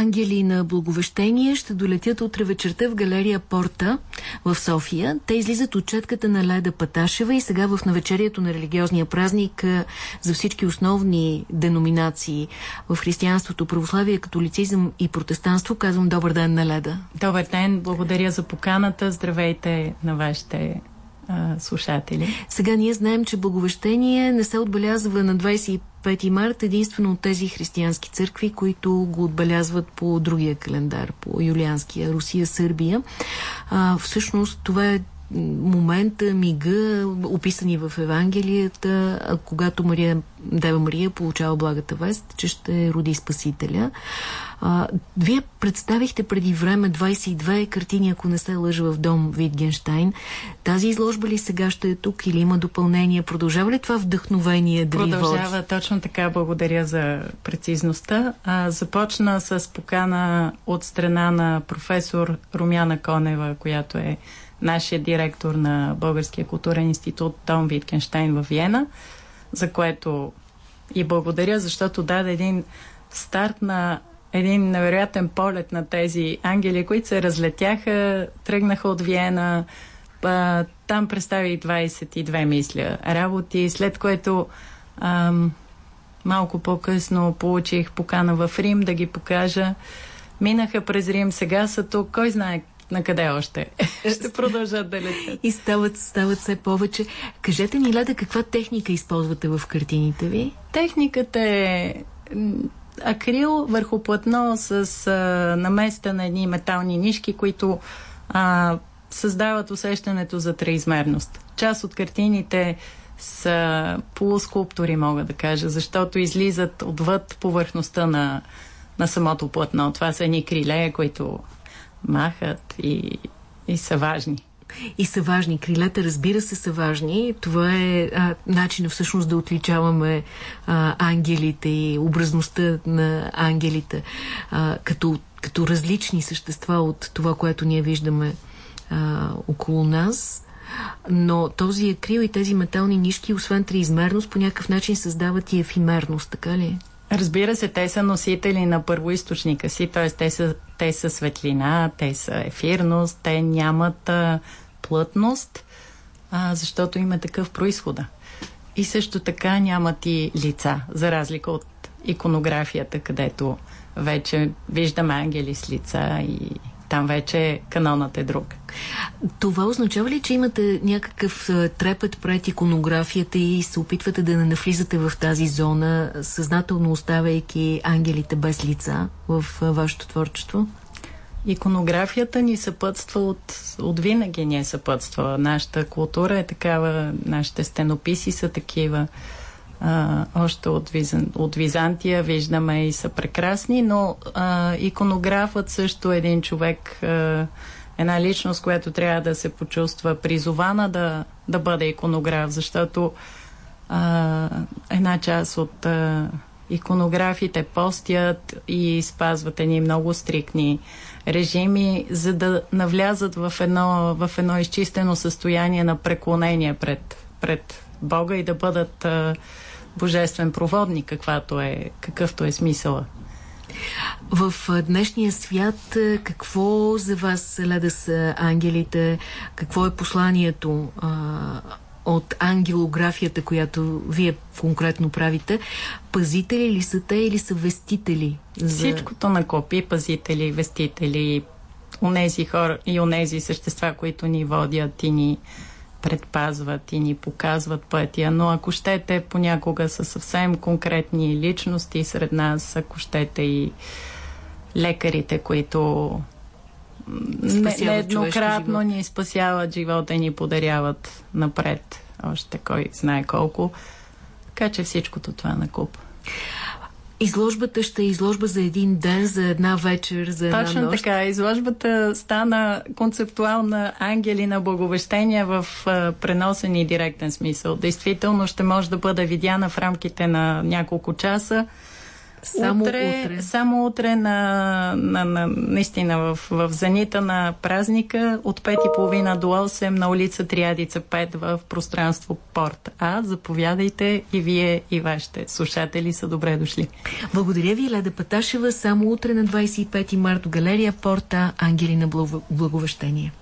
Ангели на благовещение ще долетят утре вечерта в галерия Порта в София. Те излизат от четката на Леда Паташева и сега в навечерието на религиозния празник за всички основни деноминации в християнството, православие, католицизъм и протестанство. Казвам добър ден на Леда. Добър ден, благодаря за поканата. Здравейте на вашите слушатели. Сега ние знаем, че Благовещение не се отбелязва на 25 март единствено от тези християнски църкви, които го отбелязват по другия календар, по юлианския, Русия, Сърбия. А, всъщност това е момента, мига, описани в Евангелията, когато Мария, Дева Мария получава благата вест, че ще роди Спасителя. А, вие представихте преди време 22 картини, ако не се лъжа в дом Витгенштайн. Тази изложба ли сега ще е тук или има допълнение? Продължава ли това вдъхновение да Продължава, води? точно така. Благодаря за прецизността. А, започна с покана от страна на професор Румяна Конева, която е нашия директор на Българския културен институт Том Виткенштайн в Виена, за което и благодаря, защото даде един старт на един невероятен полет на тези ангели, които се разлетяха, тръгнаха от Виена, а, там представи 22 мисля работи, след което ам, малко по-късно получих покана в Рим да ги покажа. Минаха през Рим, сега са тук, кой знае на къде още? Ще продължат да летят. И стават, стават все повече. Кажете ни, Лада, каква техника използвате в картините ви? Техниката е акрил върху платно с а, наместа на едни метални нишки, които а, създават усещането за триизмерност. Част от картините са полускулптури, мога да кажа, защото излизат отвъд повърхността на, на самото платно. Това са едни криле, които махат и, и са важни. И са важни. Крилета, разбира се, са важни. Това е а, начинът всъщност да отличаваме а, ангелите и образността на ангелите а, като, като различни същества от това, което ние виждаме а, около нас. Но този акрил и тези метални нишки, освен триизмерност, по някакъв начин създават и ефимерност, така ли? Разбира се, те са носители на първоисточника си, т.е. Те са, те са светлина, те са ефирност, те нямат а, плътност, а, защото има такъв происхода. И също така нямат и лица, за разлика от иконографията, където вече виждаме ангели с лица и там вече канонът е друг. Това означава ли, че имате някакъв трепет пред иконографията и се опитвате да не навлизате в тази зона, съзнателно оставяйки ангелите без лица в вашето творчество? Иконографията ни съпътства от, от винаги ни е съпътства. Нашата култура е такава, нашите стенописи са такива. А, още от, Визан, от Византия виждаме и са прекрасни, но а, иконографът също е един човек, а, една личност, която трябва да се почувства призована да, да бъде иконограф, защото а, една част от а, иконографите постят и спазват едни много стрикни режими, за да навлязат в едно, в едно изчистено състояние на преклонение пред, пред Бога и да бъдат а, божествен проводник, каквато е, какъвто е смисъла. В днешния свят какво за вас, Леда, са ангелите? Какво е посланието а, от ангелографията, която вие конкретно правите? Пазители ли са те или са вестители? За... Всичкото на копи, пазители, вестители, унези хора и унези същества, които ни водят и ни предпазват и ни показват пътя, но ако щете, понякога са съвсем конкретни личности сред нас, ако щете и лекарите, които нееднократно ни спасяват живота и ни подаряват напред още кой знае колко. Така че всичкото това на куп. Изложбата ще е изложба за един ден, за една вечер, за една Точно нощ. така. Изложбата стана концептуална ангели на благовещения в а, преносен и директен смисъл. Действително ще може да бъде видяна в рамките на няколко часа Само утре, утре. Само утре на, на, на наистина в, в зенита на празника от 5.30 до 8 на улица Триадица 5 в пространство Порт А. Заповядайте и вие и вашите слушатели са добре дошли. Благодаря ви, Леда Паташева. Само утре на 25 марта галерия Порта Ангели на благовещение.